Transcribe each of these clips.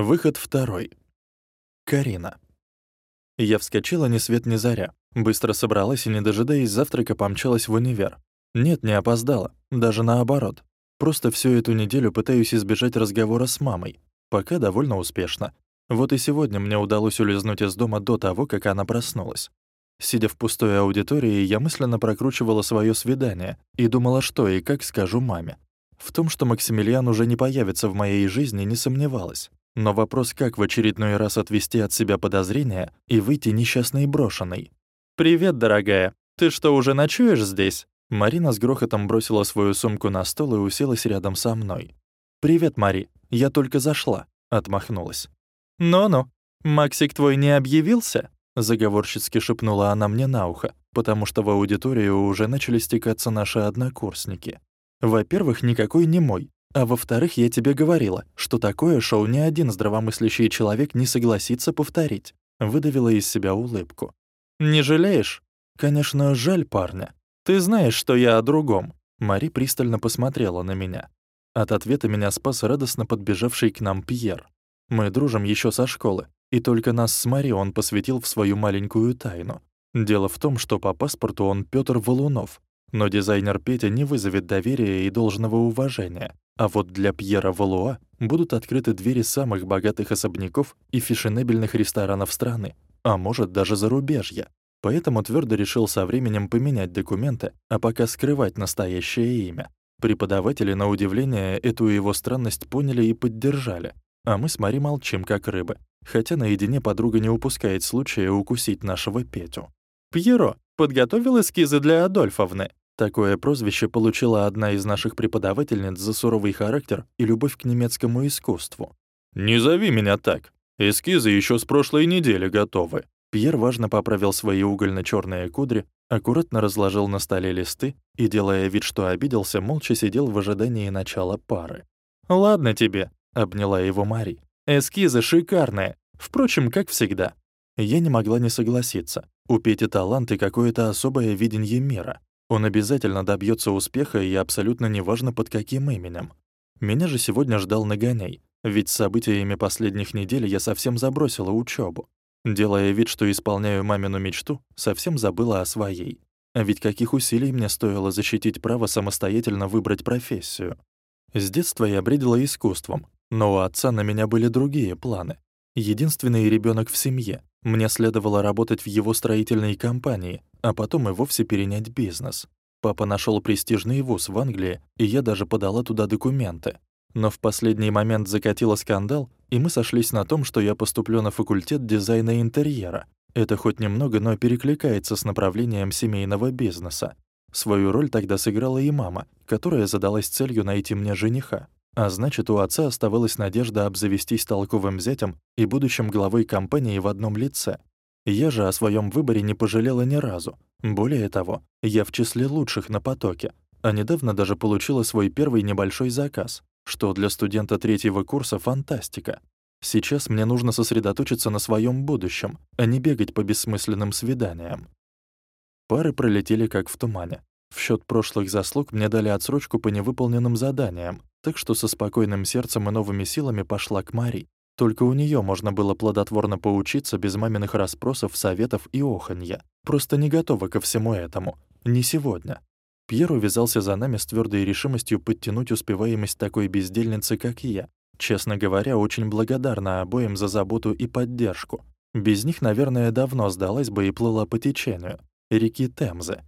Выход второй. Карина. Я вскочила ни свет ни заря. Быстро собралась и, не дожидаясь завтрака, помчалась в универ. Нет, не опоздала. Даже наоборот. Просто всю эту неделю пытаюсь избежать разговора с мамой. Пока довольно успешно. Вот и сегодня мне удалось улизнуть из дома до того, как она проснулась. Сидя в пустой аудитории, я мысленно прокручивала свое свидание и думала, что и как скажу маме. В том, что Максимилиан уже не появится в моей жизни, не сомневалась. Но вопрос, как в очередной раз отвести от себя подозрения и выйти несчастной брошенной. «Привет, дорогая. Ты что, уже ночуешь здесь?» Марина с грохотом бросила свою сумку на стол и уселась рядом со мной. «Привет, Мари. Я только зашла», — отмахнулась. «Ну-ну, Максик твой не объявился?» — заговорщицки шепнула она мне на ухо, потому что в аудиторию уже начали стекаться наши однокурсники. «Во-первых, никакой не мой. А во-вторых, я тебе говорила, что такое шоу ни один здравомыслящий человек не согласится повторить. Выдавила из себя улыбку. «Не жалеешь?» «Конечно, жаль парня. Ты знаешь, что я о другом». Мари пристально посмотрела на меня. От ответа меня спас радостно подбежавший к нам Пьер. Мы дружим еще со школы, и только нас с Мари он посвятил в свою маленькую тайну. Дело в том, что по паспорту он Пётр Валунов, но дизайнер Петя не вызовет доверия и должного уважения. А вот для Пьера Валуа будут открыты двери самых богатых особняков и фешенебельных ресторанов страны, а может даже зарубежья. Поэтому твердо решил со временем поменять документы, а пока скрывать настоящее имя. Преподаватели, на удивление, эту его странность поняли и поддержали, а мы с Мари молчим, как рыбы, хотя наедине подруга не упускает случая укусить нашего Петю. «Пьеро, подготовил эскизы для Адольфовны?» Такое прозвище получила одна из наших преподавательниц за суровый характер и любовь к немецкому искусству. «Не зови меня так. Эскизы еще с прошлой недели готовы». Пьер важно поправил свои угольно черные кудри, аккуратно разложил на столе листы и, делая вид, что обиделся, молча сидел в ожидании начала пары. «Ладно тебе», — обняла его Мари. «Эскизы шикарные. Впрочем, как всегда». Я не могла не согласиться. У Пети талант и какое-то особое видение мира. Он обязательно добьется успеха, и абсолютно неважно, под каким именем. Меня же сегодня ждал нагоняй, ведь с событиями последних недель я совсем забросила учебу. Делая вид, что исполняю мамину мечту, совсем забыла о своей. А ведь каких усилий мне стоило защитить право самостоятельно выбрать профессию. С детства я бредила искусством, но у отца на меня были другие планы. Единственный ребенок в семье. Мне следовало работать в его строительной компании, а потом и вовсе перенять бизнес. Папа нашел престижный вуз в Англии, и я даже подала туда документы. Но в последний момент закатила скандал, и мы сошлись на том, что я поступлю на факультет дизайна интерьера. Это хоть немного, но перекликается с направлением семейного бизнеса. Свою роль тогда сыграла и мама, которая задалась целью найти мне жениха. А значит, у отца оставалась надежда обзавестись толковым зятем и будущим главой компании в одном лице. Я же о своем выборе не пожалела ни разу. Более того, я в числе лучших на потоке, а недавно даже получила свой первый небольшой заказ, что для студента третьего курса фантастика. Сейчас мне нужно сосредоточиться на своем будущем, а не бегать по бессмысленным свиданиям. Пары пролетели как в тумане. В счет прошлых заслуг мне дали отсрочку по невыполненным заданиям, так что со спокойным сердцем и новыми силами пошла к Мари. Только у нее можно было плодотворно поучиться без маминых расспросов, советов и оханья. Просто не готова ко всему этому. Не сегодня. Пьер увязался за нами с твердой решимостью подтянуть успеваемость такой бездельницы, как я. Честно говоря, очень благодарна обоим за заботу и поддержку. Без них, наверное, давно сдалась бы и плыла по течению. Реки Темзы.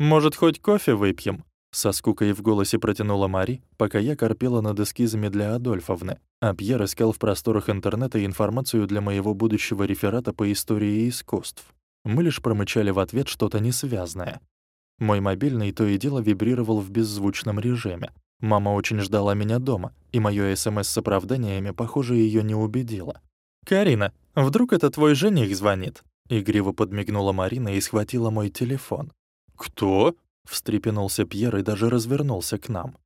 «Может, хоть кофе выпьем?» Со скукой в голосе протянула Мари, пока я корпела над эскизами для Адольфовны, а Пьер искал в просторах интернета информацию для моего будущего реферата по истории искусств. Мы лишь промычали в ответ что-то несвязное. Мой мобильный то и дело вибрировал в беззвучном режиме. Мама очень ждала меня дома, и моё СМС с оправданиями, похоже, её не убедило. «Карина, вдруг это твой жених звонит?» Игриво подмигнула Марина и схватила мой телефон. «Кто?» Встрепенулся Пьер и даже развернулся к нам.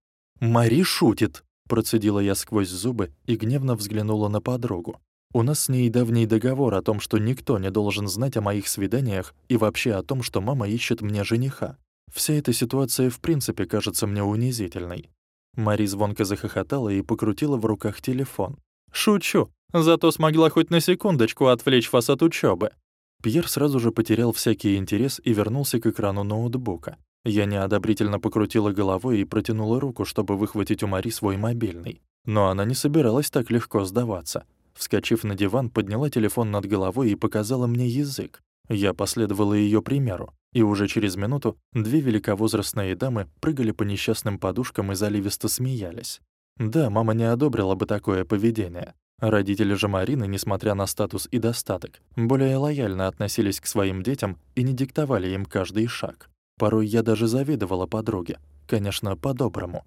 «Мари шутит!» — процедила я сквозь зубы и гневно взглянула на подругу. «У нас с ней давний договор о том, что никто не должен знать о моих свиданиях и вообще о том, что мама ищет мне жениха. Вся эта ситуация в принципе кажется мне унизительной». Мари звонко захохотала и покрутила в руках телефон. Шучу. Зато смогла хоть на секундочку отвлечь вас от учебы. Пьер сразу же потерял всякий интерес и вернулся к экрану ноутбука. Я неодобрительно покрутила головой и протянула руку, чтобы выхватить у Мари свой мобильный. Но она не собиралась так легко сдаваться. Вскочив на диван, подняла телефон над головой и показала мне язык. Я последовала ее примеру, и уже через минуту две великовозрастные дамы прыгали по несчастным подушкам и заливисто смеялись. Да, мама не одобрила бы такое поведение. Родители же Марины, несмотря на статус и достаток, более лояльно относились к своим детям и не диктовали им каждый шаг. Порой я даже завидовала подруге. Конечно, по-доброму.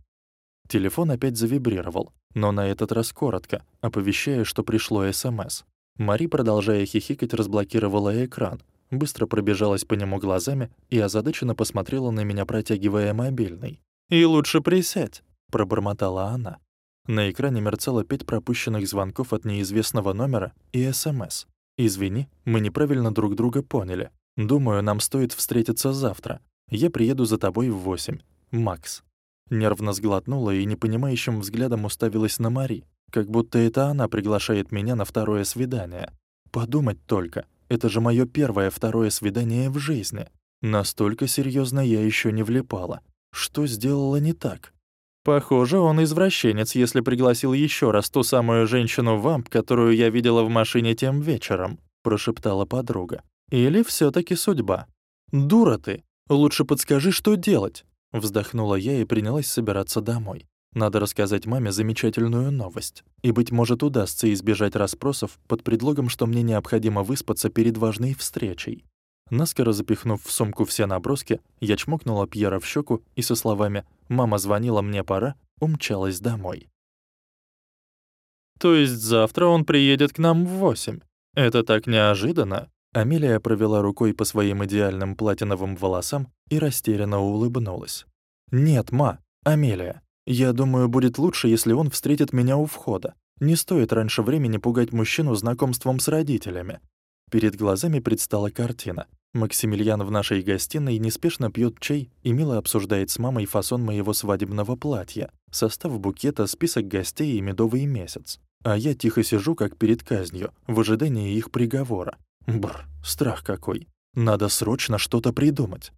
Телефон опять завибрировал, но на этот раз коротко, оповещая, что пришло СМС. Мари, продолжая хихикать, разблокировала экран, быстро пробежалась по нему глазами и озадаченно посмотрела на меня, протягивая мобильный. «И лучше присядь», — пробормотала она. На экране мерцало пять пропущенных звонков от неизвестного номера и СМС. «Извини, мы неправильно друг друга поняли. Думаю, нам стоит встретиться завтра. Я приеду за тобой в восемь. Макс». Нервно сглотнула и непонимающим взглядом уставилась на Мари, как будто это она приглашает меня на второе свидание. Подумать только, это же моё первое второе свидание в жизни. Настолько серьёзно я ещё не влипала. Что сделала не так? Похоже, он извращенец, если пригласил ещё раз ту самую женщину-вамп, которую я видела в машине тем вечером, прошептала подруга. Или всё-таки судьба? Дура ты. Лучше подскажи, что делать. Вздохнула я и принялась собираться домой. Надо рассказать маме замечательную новость. И, быть может, удастся избежать расспросов под предлогом, что мне необходимо выспаться перед важной встречей. Наскоро запихнув в сумку все наброски, я чмокнула Пьера в щеку и со словами «Мама звонила, мне пора», умчалась домой. «То есть завтра он приедет к нам в восемь? Это так неожиданно?» Амелия провела рукой по своим идеальным платиновым волосам и растерянно улыбнулась. «Нет, ма, Амелия, я думаю, будет лучше, если он встретит меня у входа. Не стоит раньше времени пугать мужчину знакомством с родителями». Перед глазами предстала картина. Максимилиан в нашей гостиной неспешно пьет чай и мило обсуждает с мамой фасон моего свадебного платья, состав букета, список гостей и медовый месяц. А я тихо сижу, как перед казнью, в ожидании их приговора. Бр, страх какой. Надо срочно что-то придумать.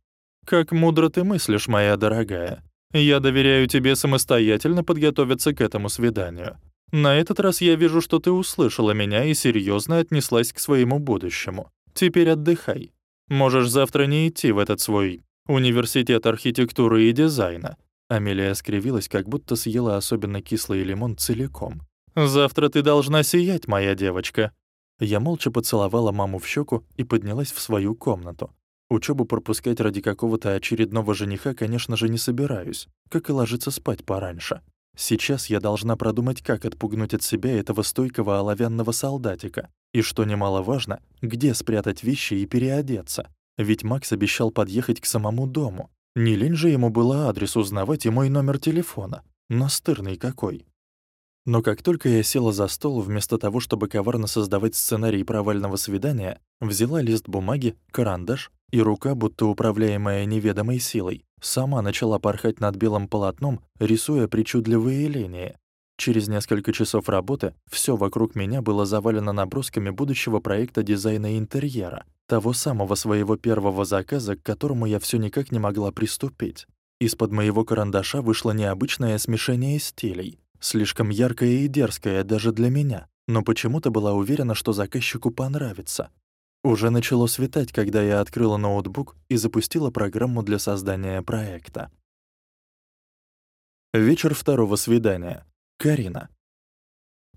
Как мудро ты мыслишь, моя дорогая. Я доверяю тебе самостоятельно подготовиться к этому свиданию. На этот раз я вижу, что ты услышала меня и серьезно отнеслась к своему будущему. Теперь отдыхай. Можешь завтра не идти в этот свой университет архитектуры и дизайна. Амелия скривилась, как будто съела особенно кислый лимон целиком. Завтра ты должна сиять, моя девочка. Я молча поцеловала маму в щеку и поднялась в свою комнату. Учебу пропускать ради какого-то очередного жениха, конечно же, не собираюсь, как и ложиться спать пораньше. Сейчас я должна продумать, как отпугнуть от себя этого стойкого оловянного солдатика. И, что немаловажно, где спрятать вещи и переодеться. Ведь Макс обещал подъехать к самому дому. Не лень же ему было адрес узнавать и мой номер телефона. Настырный какой. Но как только я села за стол, вместо того, чтобы коварно создавать сценарий провального свидания, взяла лист бумаги, карандаш, и рука, будто управляемая неведомой силой, сама начала порхать над белым полотном, рисуя причудливые линии. Через несколько часов работы все вокруг меня было завалено набросками будущего проекта дизайна интерьера, того самого своего первого заказа, к которому я все никак не могла приступить. Из-под моего карандаша вышло необычное смешение стилей, Слишком яркая и дерзкая даже для меня, но почему-то была уверена, что заказчику понравится. Уже начало светать, когда я открыла ноутбук и запустила программу для создания проекта. Вечер второго свидания. Карина.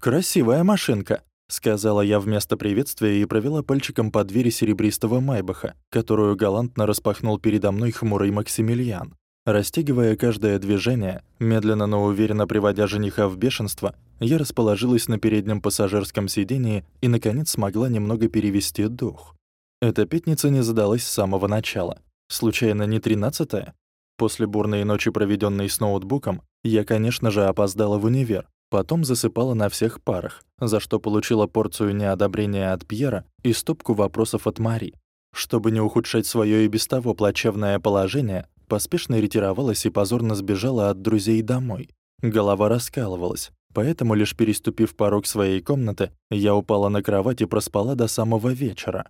«Красивая машинка», — сказала я вместо приветствия и провела пальчиком по двери серебристого Майбаха, которую галантно распахнул передо мной хмурый Максимилиан. Растягивая каждое движение, медленно, но уверенно приводя жениха в бешенство, я расположилась на переднем пассажирском сидении и, наконец, смогла немного перевести дух. Эта пятница не задалась с самого начала. Случайно не тринадцатая? После бурной ночи, проведенной с ноутбуком, я, конечно же, опоздала в универ, потом засыпала на всех парах, за что получила порцию неодобрения от Пьера и стопку вопросов от Мари. Чтобы не ухудшать свое и без того плачевное положение, поспешно ретировалась и позорно сбежала от друзей домой. Голова раскалывалась. Поэтому, лишь переступив порог своей комнаты, я упала на кровать и проспала до самого вечера.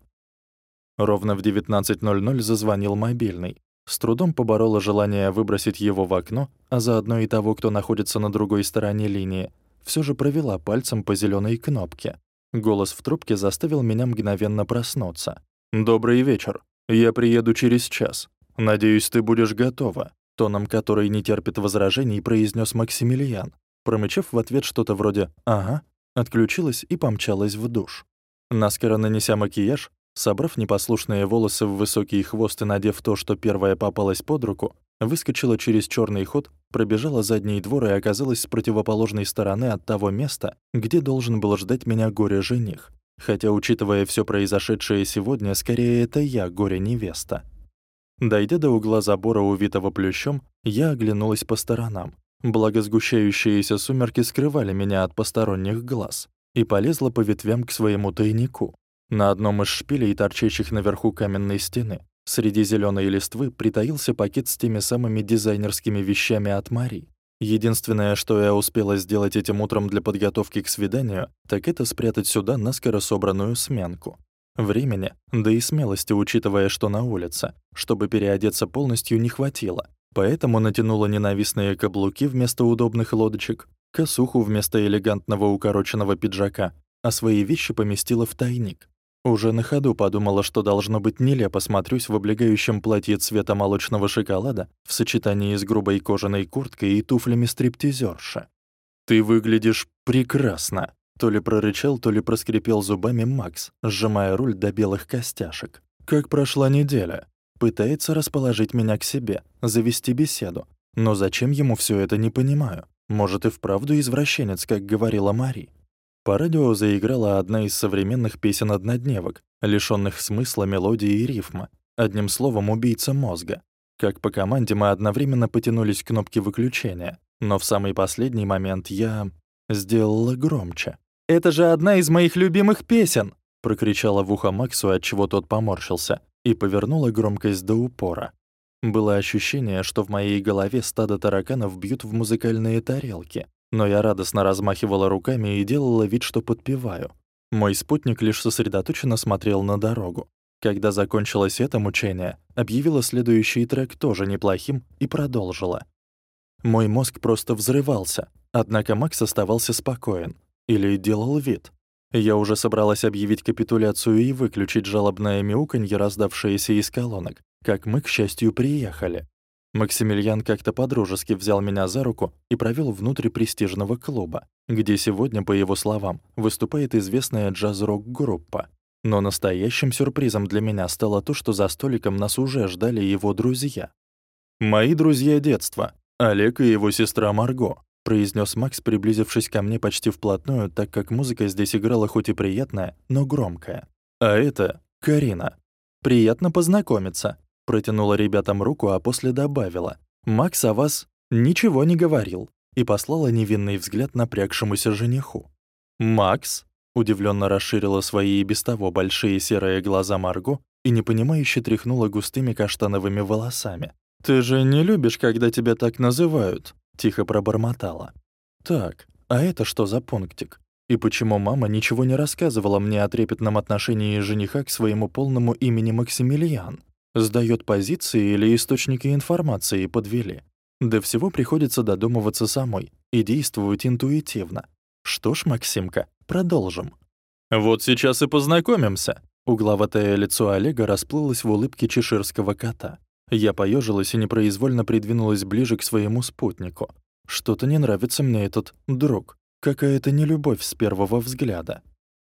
Ровно в 19.00 зазвонил мобильный. С трудом поборола желание выбросить его в окно, а заодно и того, кто находится на другой стороне линии. Все же провела пальцем по зеленой кнопке. Голос в трубке заставил меня мгновенно проснуться. «Добрый вечер. Я приеду через час. Надеюсь, ты будешь готова», тоном который не терпит возражений, произнес Максимилиан. Промычав в ответ что-то вроде «ага», отключилась и помчалась в душ. Наскоро нанеся макияж, Собрав непослушные волосы в высокий хвост и надев то, что первое попалось под руку, выскочила через черный ход, пробежала задний двор и оказалась с противоположной стороны от того места, где должен был ждать меня горе-жених. Хотя, учитывая все произошедшее сегодня, скорее это я горе-невеста. Дойдя до угла забора, увитого плющом, я оглянулась по сторонам. Благо сгущающиеся сумерки скрывали меня от посторонних глаз и полезла по ветвям к своему тайнику. На одном из шпилей, торчащих наверху каменной стены, среди зеленой листвы притаился пакет с теми самыми дизайнерскими вещами от Мари. Единственное, что я успела сделать этим утром для подготовки к свиданию, так это спрятать сюда наскоро собранную сменку. Времени, да и смелости, учитывая, что на улице, чтобы переодеться полностью, не хватило. Поэтому натянула ненавистные каблуки вместо удобных лодочек, косуху вместо элегантного укороченного пиджака, а свои вещи поместила в тайник. Уже на ходу подумала, что должно быть нелепо смотрюсь в облегающем платье цвета молочного шоколада в сочетании с грубой кожаной курткой и туфлями стриптизерши. «Ты выглядишь прекрасно!» То ли прорычал, то ли проскрипел зубами Макс, сжимая руль до белых костяшек. «Как прошла неделя?» Пытается расположить меня к себе, завести беседу. Но зачем ему все это, не понимаю. Может, и вправду извращенец, как говорила Мари. По радио заиграла одна из современных песен-однодневок, лишённых смысла, мелодии и рифма. Одним словом, убийца мозга. Как по команде мы одновременно потянулись к кнопке выключения, но в самый последний момент я сделала громче. «Это же одна из моих любимых песен!» прокричала в ухо Максу, отчего тот поморщился, и повернула громкость до упора. Было ощущение, что в моей голове стадо тараканов бьют в музыкальные тарелки, но я радостно размахивала руками и делала вид, что подпеваю. Мой спутник лишь сосредоточенно смотрел на дорогу. Когда закончилось это мучение, объявила следующий трек тоже неплохим и продолжила. Мой мозг просто взрывался, однако Макс оставался спокоен. Или делал вид. Я уже собралась объявить капитуляцию и выключить жалобное мяуканье, раздавшееся из колонок, как мы, к счастью, приехали. Максимилиан как-то подружески взял меня за руку и провёл внутрь престижного клуба, где сегодня, по его словам, выступает известная джаз-рок-группа. Но настоящим сюрпризом для меня стало то, что за столиком нас уже ждали его друзья. «Мои друзья детства, Олег и его сестра Марго», произнес Макс, приблизившись ко мне почти вплотную, так как музыка здесь играла хоть и приятная, но громкая. «А это Карина. Приятно познакомиться», Протянула ребятам руку, а после добавила. «Макс о вас ничего не говорил» и послала невинный взгляд напрягшемуся жениху. «Макс?» — удивленно расширила свои и без того большие серые глаза Марго и непонимающе тряхнула густыми каштановыми волосами. «Ты же не любишь, когда тебя так называют?» — тихо пробормотала. «Так, а это что за пунктик? И почему мама ничего не рассказывала мне о трепетном отношении жениха к своему полному имени Максимилиан? Сдаёт позиции или источники информации подвели. До всего приходится додумываться самой и действовать интуитивно. Что ж, Максимка, продолжим. Вот сейчас и познакомимся. Угловатое лицо Олега расплылось в улыбке чеширского кота. Я поежилась и непроизвольно придвинулась ближе к своему спутнику. Что-то не нравится мне этот друг. Какая-то нелюбовь с первого взгляда.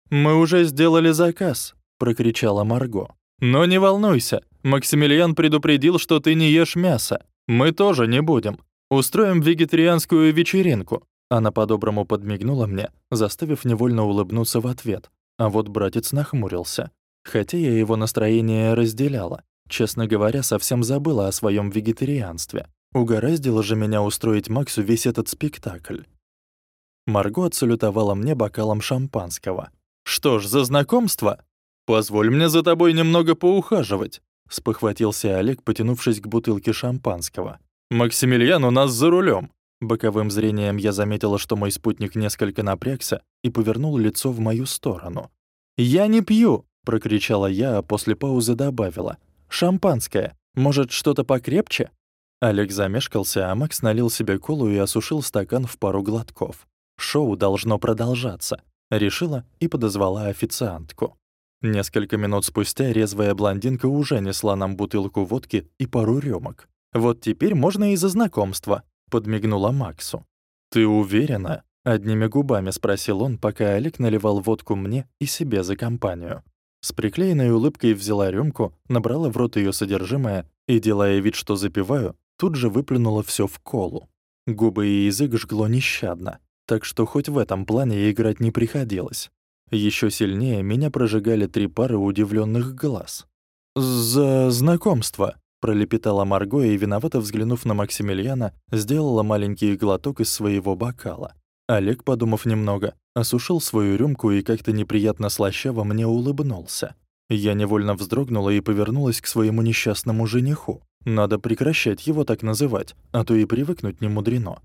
«Мы уже сделали заказ», — прокричала Марго. «Но не волнуйся, Максимилиан предупредил, что ты не ешь мясо. Мы тоже не будем. Устроим вегетарианскую вечеринку». Она по-доброму подмигнула мне, заставив невольно улыбнуться в ответ. А вот братец нахмурился. Хотя я его настроение разделяла. Честно говоря, совсем забыла о своем вегетарианстве. Угораздило же меня устроить Максу весь этот спектакль. Марго отсалютовала мне бокалом шампанского. «Что ж, за знакомство? Позволь мне за тобой немного поухаживать. — спохватился Олег, потянувшись к бутылке шампанского. «Максимилиан у нас за рулем. Боковым зрением я заметила, что мой спутник несколько напрягся и повернул лицо в мою сторону. «Я не пью!» — прокричала я, а после паузы добавила. «Шампанское. Может, что-то покрепче?» Олег замешкался, а Макс налил себе колу и осушил стакан в пару глотков. Шоу должно продолжаться. Решила и подозвала официантку. Несколько минут спустя резвая блондинка уже несла нам бутылку водки и пару рюмок. «Вот теперь можно и за знакомство», — подмигнула Максу. «Ты уверена?» — одними губами спросил он, пока Олег наливал водку мне и себе за компанию. С приклеенной улыбкой взяла рюмку, набрала в рот ее содержимое и, делая вид, что запиваю, тут же выплюнула все в колу. Губы и язык жгло нещадно, так что хоть в этом плане играть не приходилось. Еще сильнее меня прожигали три пары удивленных глаз. «За знакомство», — пролепетала Марго и, виновато взглянув на Максимилиана, сделала маленький глоток из своего бокала. Олег, подумав немного, осушил свою рюмку и как-то неприятно слащаво мне улыбнулся. Я невольно вздрогнула и повернулась к своему несчастному жениху. Надо прекращать его так называть, а то и привыкнуть не мудрено.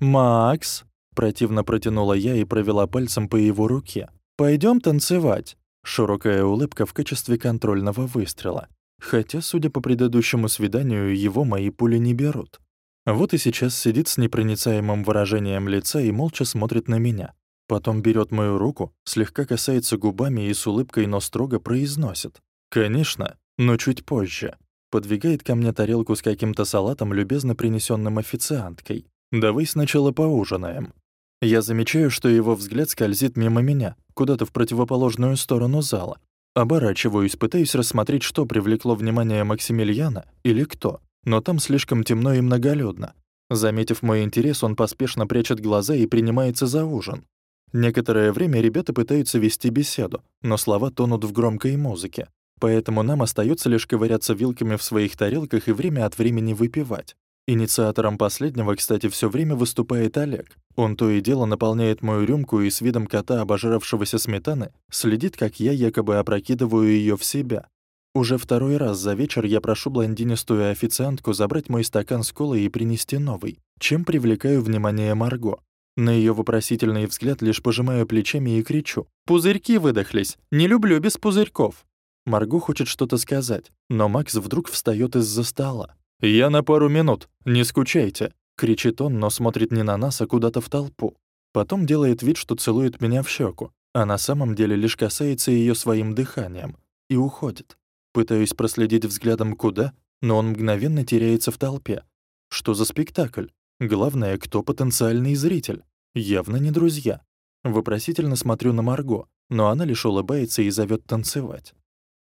«Макс!» — противно протянула я и провела пальцем по его руке. Пойдем танцевать!» Широкая улыбка в качестве контрольного выстрела. Хотя, судя по предыдущему свиданию, его мои пули не берут. Вот и сейчас сидит с непроницаемым выражением лица и молча смотрит на меня. Потом берет мою руку, слегка касается губами и с улыбкой, но строго произносит. «Конечно, но чуть позже». Подвигает ко мне тарелку с каким-то салатом, любезно принесенным официанткой. «Давай сначала поужинаем». Я замечаю, что его взгляд скользит мимо меня, куда-то в противоположную сторону зала. Оборачиваюсь, пытаюсь рассмотреть, что привлекло внимание Максимилиана или кто, но там слишком темно и многолюдно. Заметив мой интерес, он поспешно прячет глаза и принимается за ужин. Некоторое время ребята пытаются вести беседу, но слова тонут в громкой музыке. Поэтому нам остается лишь ковыряться вилками в своих тарелках и время от времени выпивать. Инициатором последнего, кстати, все время выступает Олег. Он то и дело наполняет мою рюмку и с видом кота, обожравшегося сметаны, следит, как я якобы опрокидываю ее в себя. Уже второй раз за вечер я прошу блондинистую официантку забрать мой стакан с колой и принести новый, чем привлекаю внимание Марго. На ее вопросительный взгляд лишь пожимаю плечами и кричу. «Пузырьки выдохлись! Не люблю без пузырьков!» Марго хочет что-то сказать, но Макс вдруг встает из-за стола. «Я на пару минут, не скучайте», — кричит он, но смотрит не на нас, а куда-то в толпу. Потом делает вид, что целует меня в щеку, а на самом деле лишь касается ее своим дыханием и уходит. Пытаюсь проследить взглядом куда, но он мгновенно теряется в толпе. Что за спектакль? Главное, кто потенциальный зритель? Явно не друзья. Вопросительно смотрю на Марго, но она лишь улыбается и зовет танцевать.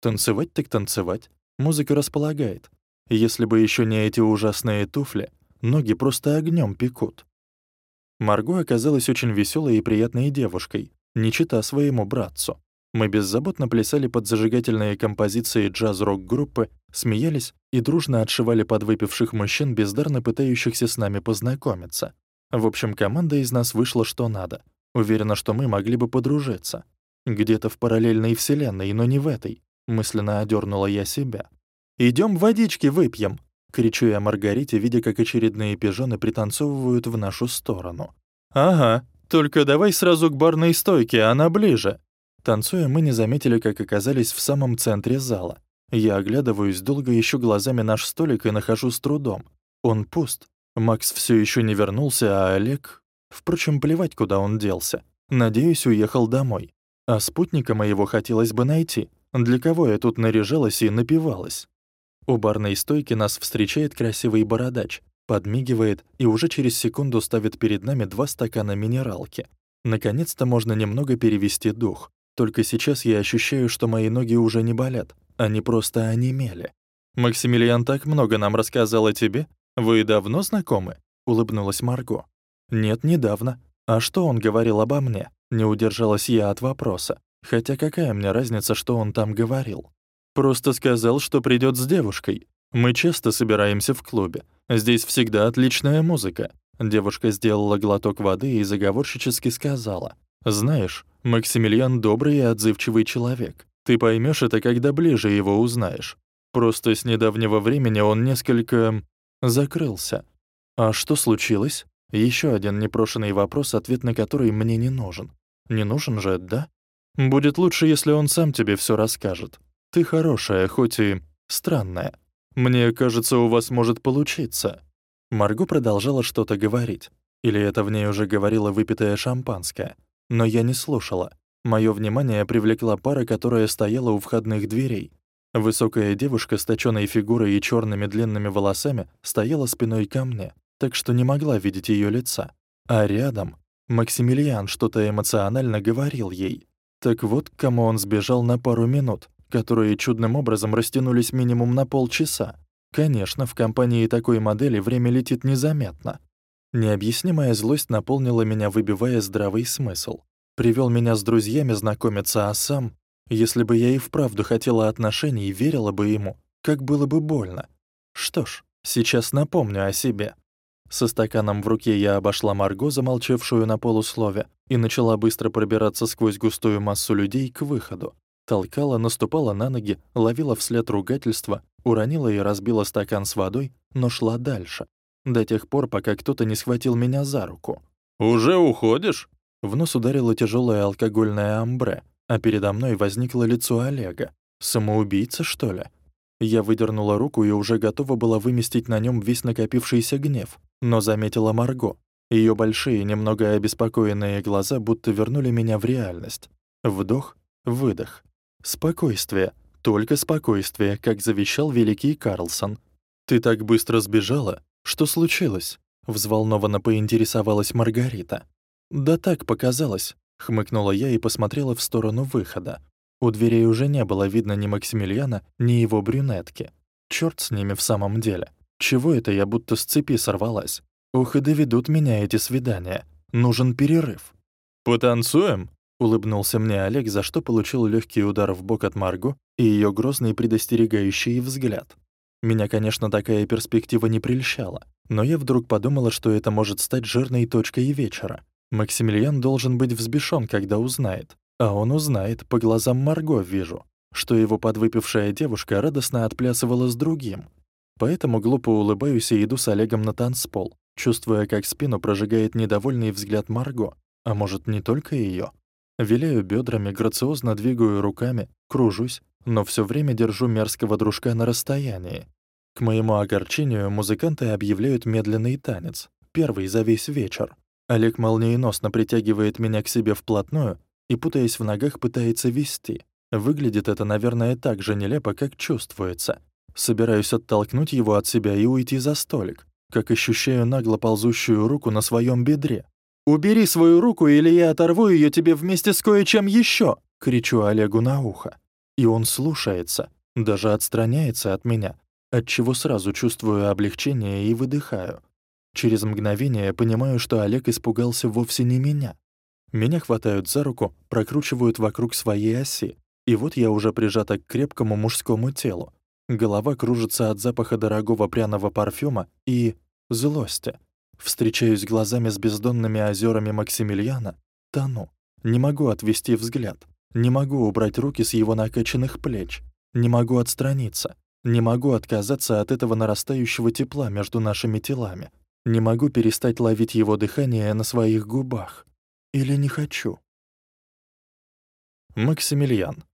Танцевать так танцевать. Музыка располагает. Если бы еще не эти ужасные туфли, ноги просто огнем пекут. Марго оказалась очень веселой и приятной девушкой, не чита своему братцу. Мы беззаботно плясали под зажигательные композиции джаз-рок-группы, смеялись и дружно отшивали подвыпивших мужчин, бездарно пытающихся с нами познакомиться. В общем, команда из нас вышла что надо. Уверена, что мы могли бы подружиться. Где-то в параллельной вселенной, но не в этой. Мысленно одернула я себя. Идем водички выпьем!» — кричу я Маргарите, видя, как очередные пижоны пританцовывают в нашу сторону. «Ага, только давай сразу к барной стойке, она ближе!» Танцуя, мы не заметили, как оказались в самом центре зала. Я оглядываюсь, долго ищу глазами наш столик и нахожу с трудом. Он пуст. Макс все еще не вернулся, а Олег... Впрочем, плевать, куда он делся. Надеюсь, уехал домой. А спутника моего хотелось бы найти. Для кого я тут наряжалась и напивалась? У барной стойки нас встречает красивый бородач, подмигивает и уже через секунду ставит перед нами два стакана минералки. Наконец-то можно немного перевести дух. Только сейчас я ощущаю, что мои ноги уже не болят, они просто онемели. «Максимилиан так много нам рассказал о тебе. Вы давно знакомы?» — улыбнулась Марго. «Нет, недавно. А что он говорил обо мне?» Не удержалась я от вопроса. Хотя какая мне разница, что он там говорил? Просто сказал, что придёт с девушкой. Мы часто собираемся в клубе. Здесь всегда отличная музыка. Девушка сделала глоток воды и заговорщически сказала: "Знаешь, Максимилиан добрый и отзывчивый человек. Ты поймёшь это, когда ближе его узнаешь. Просто с недавнего времени он несколько закрылся. А что случилось? Еще один непрошенный вопрос, ответ на который мне не нужен. Не нужен же, да? Будет лучше, если он сам тебе всё расскажет. Ты хорошая, хоть и странная. Мне кажется, у вас может получиться. Марго продолжала что-то говорить. Или это в ней уже говорило выпитое шампанское. Но я не слушала. Моё внимание привлекла пара, которая стояла у входных дверей. Высокая девушка с точёной фигурой и чёрными длинными волосами стояла спиной ко мне, так что не могла видеть её лица. А рядом Максимилиан что-то эмоционально говорил ей. Так вот, к кому он сбежал на пару минут, которые чудным образом растянулись минимум на полчаса. Конечно, в компании такой модели время летит незаметно. Необъяснимая злость наполнила меня, выбивая здравый смысл. Привёл меня с друзьями знакомиться, а сам если бы я и вправду хотела отношений и верила бы ему, как было бы больно. Что ж, сейчас напомню о себе. Со стаканом в руке я обошла Марго, замолчавшую на полуслове, и начала быстро пробираться сквозь густую массу людей к выходу. Толкала, наступала на ноги, ловила вслед ругательства, уронила и разбила стакан с водой, но шла дальше. До тех пор, пока кто-то не схватил меня за руку. «Уже уходишь?» В нос ударило тяжелое алкогольное амбре, а передо мной возникло лицо Олега. Самоубийца, что ли? Я выдернула руку и уже готова была выместить на нем весь накопившийся гнев, но заметила Марго. Ее большие, немного обеспокоенные глаза будто вернули меня в реальность. Вдох, выдох. Спокойствие, только спокойствие, как завещал великий Карлсон. «Ты так быстро сбежала? Что случилось?» Взволнованно поинтересовалась Маргарита. «Да так показалось. Хмыкнула я и посмотрела в сторону выхода. У дверей уже не было видно ни Максимилиана, ни его брюнетки. Чёрт с ними в самом деле. Чего это я будто с цепи сорвалась? Ух, и доведут меня эти свидания. Нужен перерыв. «Потанцуем?» — улыбнулся мне Олег, за что получил легкий удар в бок от Марго и ее грозный предостерегающий взгляд. Меня, конечно, такая перспектива не прельщала, но я вдруг подумала, что это может стать жирной точкой вечера. Максимилиан должен быть взбешён, когда узнает. А он узнает, по глазам Марго вижу, что его подвыпившая девушка радостно отплясывала с другим. Поэтому глупо улыбаюсь и иду с Олегом на танцпол, чувствуя, как спину прожигает недовольный взгляд Марго, а может, не только её. Виляю бёдрами, грациозно двигаю руками, кружусь, но всё время держу мерзкого дружка на расстоянии. К моему огорчению музыканты объявляют медленный танец, первый за весь вечер. Олег молниеносно притягивает меня к себе вплотную и, путаясь в ногах, пытается вести. Выглядит это, наверное, так же нелепо, как чувствуется. Собираюсь оттолкнуть его от себя и уйти за столик, как ощущаю нагло ползущую руку на своем бедре. «Убери свою руку, или я оторву ее тебе вместе с кое-чем еще!» — кричу Олегу на ухо. И он слушается, даже отстраняется от меня, отчего сразу чувствую облегчение и выдыхаю. Через мгновение понимаю, что Олег испугался вовсе не меня. Меня хватают за руку, прокручивают вокруг своей оси, и вот я уже прижата к крепкому мужскому телу. Голова кружится от запаха дорогого пряного парфюма и злости. Встречаюсь глазами с бездонными озерами Максимилиана, тону. Не могу отвести взгляд, не могу убрать руки с его накачанных плеч, не могу отстраниться, не могу отказаться от этого нарастающего тепла между нашими телами. Не могу перестать ловить его дыхание на своих губах. Или не хочу. Максимилиан.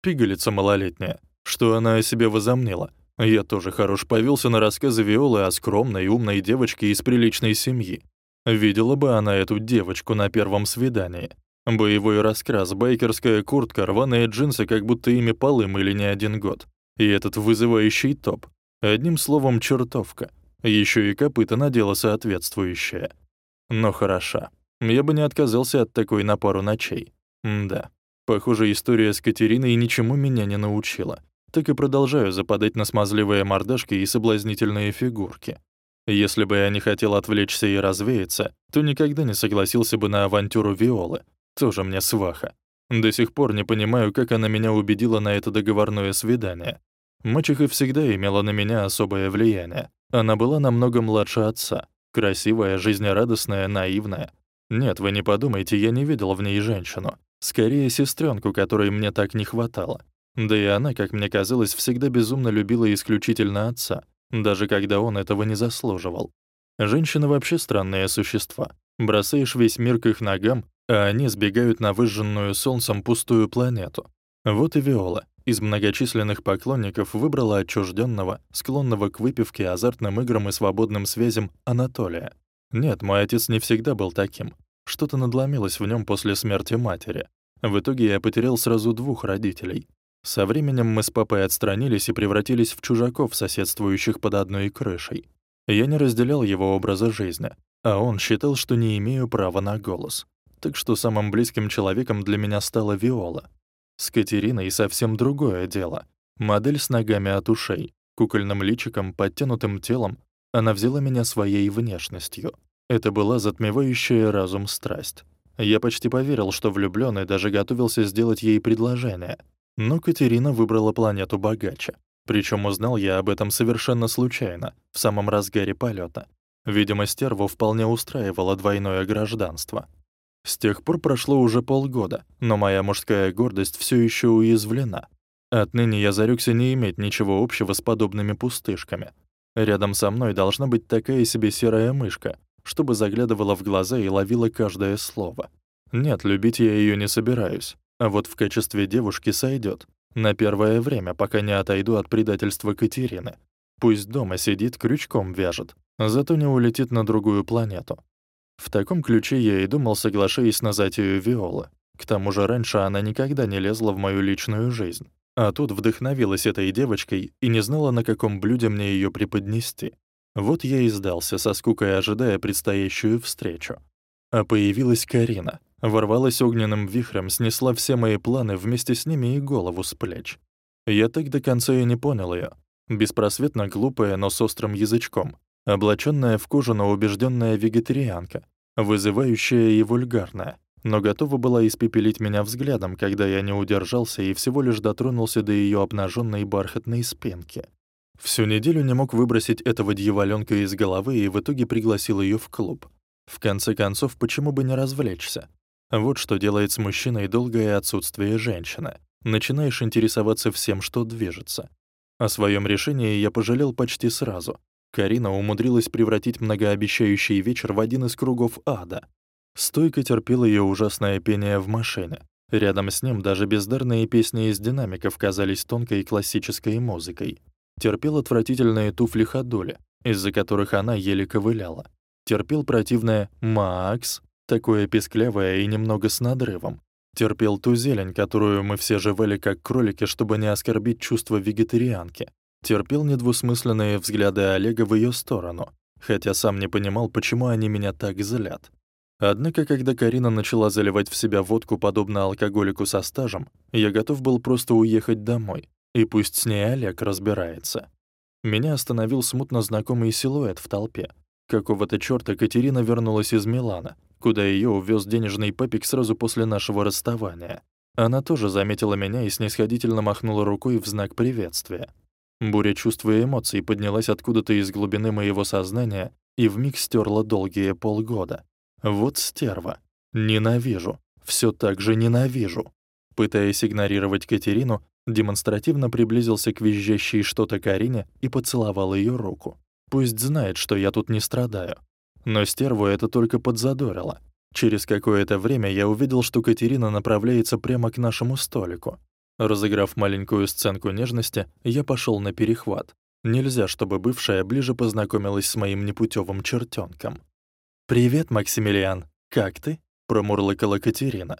Пигалица малолетняя. Что она о себе возомнила? Я тоже хорош повелся на рассказы Виолы о скромной, умной девочке из приличной семьи. Видела бы она эту девочку на первом свидании. Боевой раскрас, байкерская куртка, рваные джинсы, как будто ими полы мыли не один год. И этот вызывающий топ. Одним словом, чертовка. Еще и копыта надела соответствующее. Но хороша. Я бы не отказался от такой на пару ночей. М да. Похоже, история с Катериной ничему меня не научила. Так и продолжаю западать на смазливые мордашки и соблазнительные фигурки. Если бы я не хотел отвлечься и развеяться, то никогда не согласился бы на авантюру Виолы. Тоже мне сваха. До сих пор не понимаю, как она меня убедила на это договорное свидание. Мачеха всегда имела на меня особое влияние. Она была намного младше отца. Красивая, жизнерадостная, наивная. Нет, вы не подумайте, я не видел в ней женщину. Скорее, сестренку, которой мне так не хватало. Да и она, как мне казалось, всегда безумно любила исключительно отца, даже когда он этого не заслуживал. Женщины вообще странные существа. Бросаешь весь мир к их ногам, а они сбегают на выжженную солнцем пустую планету. Вот и Виола из многочисленных поклонников выбрала отчужденного, склонного к выпивке, азартным играм и свободным связям Анатолия. Нет, мой отец не всегда был таким. Что-то надломилось в нем после смерти матери. В итоге я потерял сразу двух родителей. Со временем мы с папой отстранились и превратились в чужаков, соседствующих под одной крышей. Я не разделял его образа жизни, а он считал, что не имею права на голос. Так что самым близким человеком для меня стала Виола. С Катериной совсем другое дело. Модель с ногами от ушей, кукольным личиком, подтянутым телом, она взяла меня своей внешностью. Это была затмевающая разум страсть. Я почти поверил, что влюблён даже готовился сделать ей предложение. Но Катерина выбрала планету богаче. Причём узнал я об этом совершенно случайно, в самом разгаре полёта. Видимо, стерву вполне устраивало двойное гражданство. С тех пор прошло уже полгода, но моя мужская гордость всё ещё уязвлена. Отныне я зарёкся не иметь ничего общего с подобными пустышками. Рядом со мной должна быть такая себе серая мышка, чтобы заглядывала в глаза и ловила каждое слово. Нет, любить я её не собираюсь, а вот в качестве девушки сойдёт. На первое время, пока не отойду от предательства Катерины. Пусть дома сидит, крючком вяжет, зато не улетит на другую планету. В таком ключе я и думал, соглашаясь на затею Виолы. К тому же раньше она никогда не лезла в мою личную жизнь. А тут вдохновилась этой девочкой и не знала, на каком блюде мне её преподнести. Вот я и сдался, со скукой ожидая предстоящую встречу. А появилась Карина. Ворвалась огненным вихрем, снесла все мои планы вместе с ними и голову с плеч. Я так до конца и не понял её. Беспросветно глупая, но с острым язычком. Облачённая в кожу, но убеждённая вегетарианка. Вызывающая и вульгарная. Но готова была испепелить меня взглядом, когда я не удержался и всего лишь дотронулся до её обнажённой бархатной спинки. Всю неделю не мог выбросить этого дьяволёнка из головы и в итоге пригласил её в клуб. В конце концов, почему бы не развлечься? Вот что делает с мужчиной долгое отсутствие женщины. Начинаешь интересоваться всем, что движется. О своём решении я пожалел почти сразу. Карина умудрилась превратить многообещающий вечер в один из кругов ада. Стойко терпел её ужасное пение в машине. Рядом с ним даже бездарные песни из динамиков казались тонкой классической музыкой терпел отвратительные туфли-ходули, из-за которых она еле ковыляла. Терпел противное «Макс», такое песклявое и немного с надрывом. Терпел ту зелень, которую мы все жевали как кролики, чтобы не оскорбить чувства вегетарианки. Терпел недвусмысленные взгляды Олега в её сторону, хотя сам не понимал, почему они меня так злят. Однако, когда Карина начала заливать в себя водку подобно алкоголику со стажем, я готов был просто уехать домой, и пусть с ней Олег разбирается. Меня остановил смутно знакомый силуэт в толпе. Какого-то чёрта Катерина вернулась из Милана, куда её увёз денежный папик сразу после нашего расставания. Она тоже заметила меня и снисходительно махнула рукой в знак приветствия. Буря чувств и эмоций поднялась откуда-то из глубины моего сознания и вмиг стёрла долгие полгода. Вот стерва. Ненавижу. Всё так же ненавижу. Пытаясь игнорировать Катерину, демонстративно приблизился к визжащей что-то Карине и поцеловал её руку. Пусть знает, что я тут не страдаю. Но стерву это только подзадорило. Через какое-то время я увидел, что Катерина направляется прямо к нашему столику. Разыграв маленькую сценку нежности, я пошёл на перехват. Нельзя, чтобы бывшая ближе познакомилась с моим непутёвым чертёнком. «Привет, Максимилиан. Как ты?» — промурлыкала Катерина.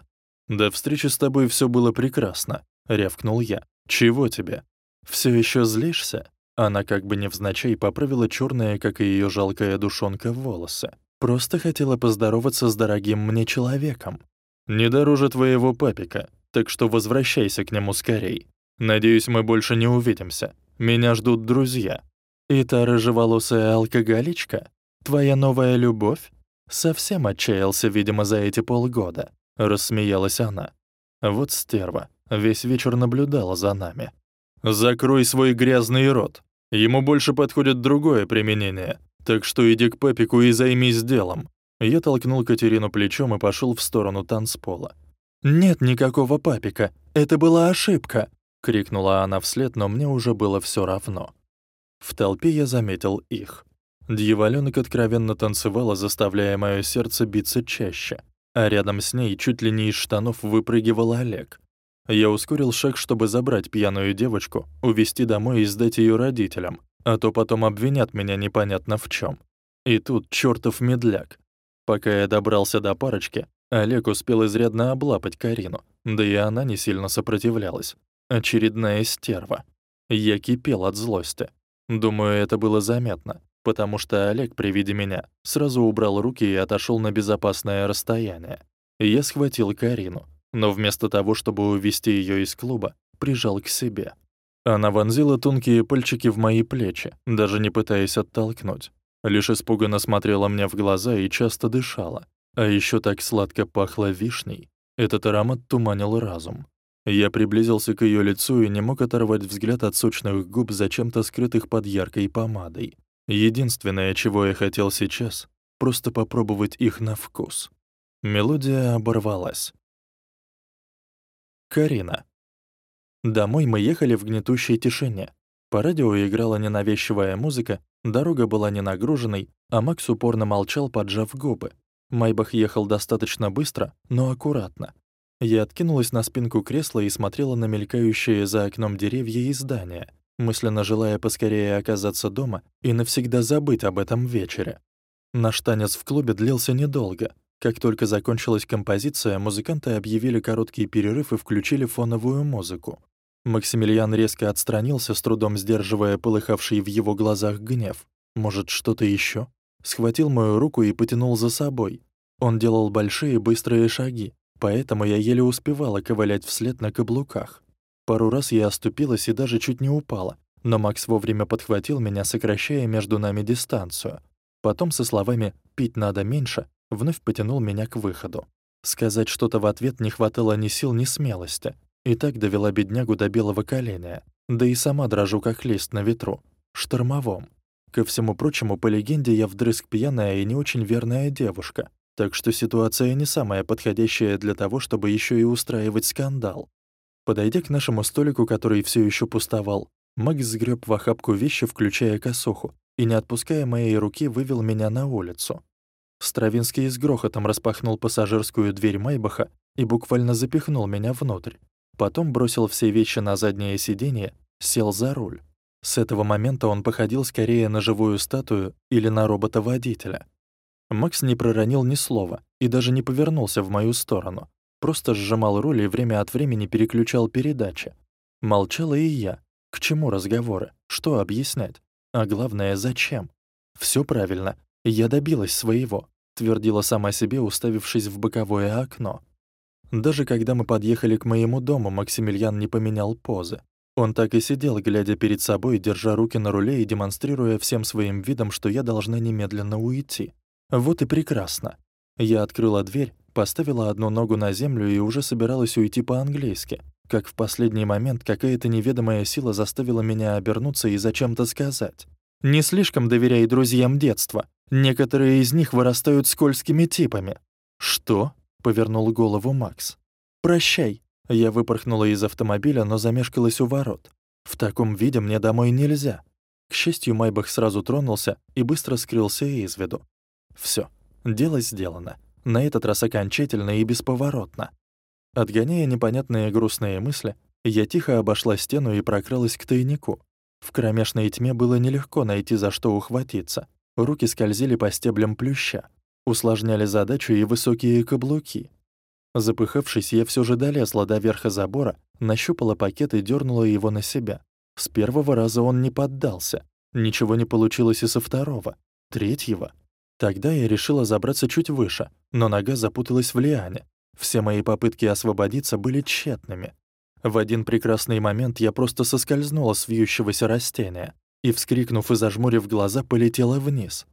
«До встречи с тобой всё было прекрасно рявкнул я. «Чего тебе? Все еще злишься?» Она как бы невзначай поправила черные, как и ее жалкая душонка, волосы. «Просто хотела поздороваться с дорогим мне человеком». «Не дороже твоего папика, так что возвращайся к нему скорей. Надеюсь, мы больше не увидимся. Меня ждут друзья». «И та рыжеволосая алкоголичка? Твоя новая любовь?» Совсем отчаялся, видимо, за эти полгода. Рассмеялась она. Вот стерва. Весь вечер наблюдала за нами. «Закрой свой грязный рот. Ему больше подходит другое применение. Так что иди к папику и займись делом». Я толкнул Катерину плечом и пошёл в сторону танцпола. «Нет никакого папика. Это была ошибка!» — крикнула она вслед, но мне уже было всё равно. В толпе я заметил их. Дьяволёнок откровенно танцевала, заставляя моё сердце биться чаще, а рядом с ней чуть ли не из штанов выпрыгивал Олег. Я ускорил шаг, чтобы забрать пьяную девочку, увезти домой и сдать её родителям, а то потом обвинят меня непонятно в чём. И тут чёртов медляк. Пока я добрался до парочки, Олег успел изрядно облапать Карину, да и она не сильно сопротивлялась. Очередная стерва. Я кипел от злости. Думаю, это было заметно, потому что Олег при виде меня сразу убрал руки и отошёл на безопасное расстояние. Я схватил Карину, но вместо того, чтобы увести её из клуба, прижал к себе. Она вонзила тонкие пальчики в мои плечи, даже не пытаясь оттолкнуть. Лишь испуганно смотрела мне в глаза и часто дышала. А ещё так сладко пахло вишней. Этот аромат туманил разум. Я приблизился к её лицу и не мог оторвать взгляд от сочных губ, зачем-то скрытых под яркой помадой. Единственное, чего я хотел сейчас, просто попробовать их на вкус. Мелодия оборвалась. Карина. Домой мы ехали в гнетущей тишине. По радио играла ненавязчивая музыка, дорога была не нагруженной, а Макс упорно молчал, поджав губы. Майбах ехал достаточно быстро, но аккуратно. Я откинулась на спинку кресла и смотрела на мелькающие за окном деревья и здания, мысленно желая поскорее оказаться дома и навсегда забыть об этом вечере. Наш танец в клубе длился недолго. Как только закончилась композиция, музыканты объявили короткий перерыв и включили фоновую музыку. Максимилиан резко отстранился, с трудом сдерживая полыхавший в его глазах гнев. Может, что-то еще? Схватил мою руку и потянул за собой. Он делал большие быстрые шаги, поэтому я еле успевала ковылять вслед на каблуках. Пару раз я оступилась и даже чуть не упала, но Макс вовремя подхватил меня, сокращая между нами дистанцию. Потом со словами «пить надо меньше» вновь потянул меня к выходу. Сказать что-то в ответ не хватало ни сил, ни смелости. И так довела беднягу до белого коленя. Да и сама дрожу, как лист на ветру. Штормовом. Ко всему прочему, по легенде, я вдрызг пьяная и не очень верная девушка. Так что ситуация не самая подходящая для того, чтобы еще и устраивать скандал. Подойдя к нашему столику, который все еще пустовал, Макс сгреб в охапку вещи, включая косуху, и, не отпуская моей руки, вывел меня на улицу. Стравинский с грохотом распахнул пассажирскую дверь Майбаха и буквально запихнул меня внутрь. Потом бросил все вещи на заднее сиденье, сел за руль. С этого момента он походил скорее на живую статую или на робота-водителя. Макс не проронил ни слова и даже не повернулся в мою сторону. Просто сжимал руль и время от времени переключал передачи. Молчала и я. К чему разговоры? Что объяснять? А главное, зачем? Все правильно. Я добилась своего, твердила сама себе, уставившись в боковое окно. Даже когда мы подъехали к моему дому, Максимилиан не поменял позы. Он так и сидел, глядя перед собой, держа руки на руле и демонстрируя всем своим видом, что я должна немедленно уйти. Вот и прекрасно. Я открыла дверь, поставила одну ногу на землю и уже собиралась уйти по-английски, как в последний момент какая-то неведомая сила заставила меня обернуться и зачем-то сказать. «Не слишком доверяй друзьям детства. Некоторые из них вырастают скользкими типами». «Что?» — повернул голову Макс. «Прощай». Я выпорхнула из автомобиля, но замешкалась у ворот. В таком виде мне домой нельзя. К счастью, Майбах сразу тронулся и быстро скрылся из виду. Всё, дело сделано. На этот раз окончательно и бесповоротно. Отгоняя непонятные грустные мысли, я тихо обошла стену и прокралась к тайнику. В кромешной тьме было нелегко найти за что ухватиться. Руки скользили по стеблям плюща. Усложняли задачу и высокие каблуки. Запыхавшись, я все же долезла до верха забора, нащупала пакет и дернула его на себя. С первого раза он не поддался. Ничего не получилось и со второго. Третьего. Тогда я решила забраться чуть выше, но нога запуталась в лиане. Все мои попытки освободиться были тщетными. В один прекрасный момент я просто соскользнула с вьющегося растения и, вскрикнув и зажмурив глаза, полетела вниз.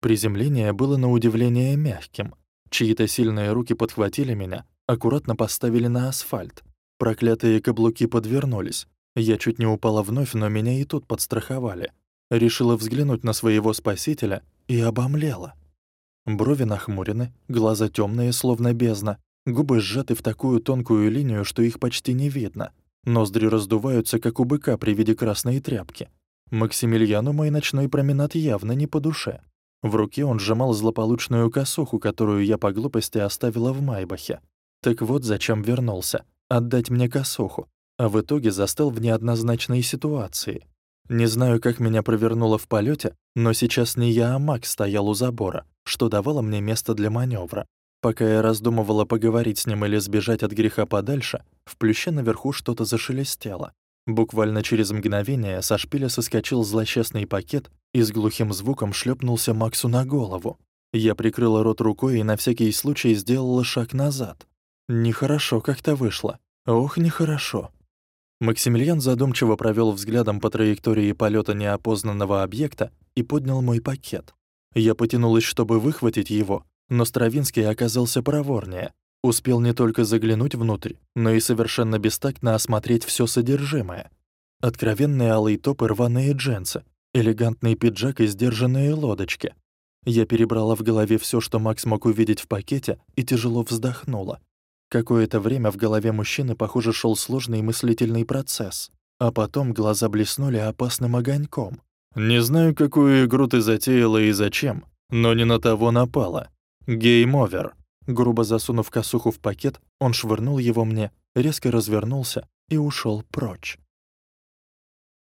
Приземление было на удивление мягким. Чьи-то сильные руки подхватили меня, аккуратно поставили на асфальт. Проклятые каблуки подвернулись. Я чуть не упала вновь, но меня и тут подстраховали. Решила взглянуть на своего спасителя и обомлела. Брови нахмурены, глаза темные, словно бездна, губы сжаты в такую тонкую линию, что их почти не видно. Ноздри раздуваются, как у быка при виде красной тряпки. Максимилиану мой ночной променад явно не по душе. В руке он сжимал злополучную косуху, которую я по глупости оставила в Майбахе. Так вот зачем вернулся. Отдать мне косуху. А в итоге застыл в неоднозначной ситуации. Не знаю, как меня провернуло в полете, но сейчас не я, а Макс стоял у забора, что давало мне место для маневра. Пока я раздумывала поговорить с ним или сбежать от греха подальше, в плюще наверху что-то зашелестело. Буквально через мгновение со шпиля соскочил злосчастный пакет и с глухим звуком шлепнулся Максу на голову. Я прикрыла рот рукой и на всякий случай сделала шаг назад. Нехорошо как-то вышло. Ох, нехорошо. Максимилиан задумчиво провел взглядом по траектории полета неопознанного объекта и поднял мой пакет. Я потянулась, чтобы выхватить его, но Стравинский оказался проворнее. Успел не только заглянуть внутрь, но и совершенно бестактно осмотреть все содержимое. Откровенные алые топы рваные джинсы, элегантный пиджак и сдержанные лодочки. Я перебрала в голове все, что Макс мог увидеть в пакете, и тяжело вздохнула. Какое-то время в голове мужчины, похоже, шел сложный мыслительный процесс, а потом глаза блеснули опасным огоньком. «Не знаю, какую игру ты затеяла и зачем, но не на того напала. Game over». Грубо засунув косуху в пакет, он швырнул его мне, резко развернулся и ушел прочь.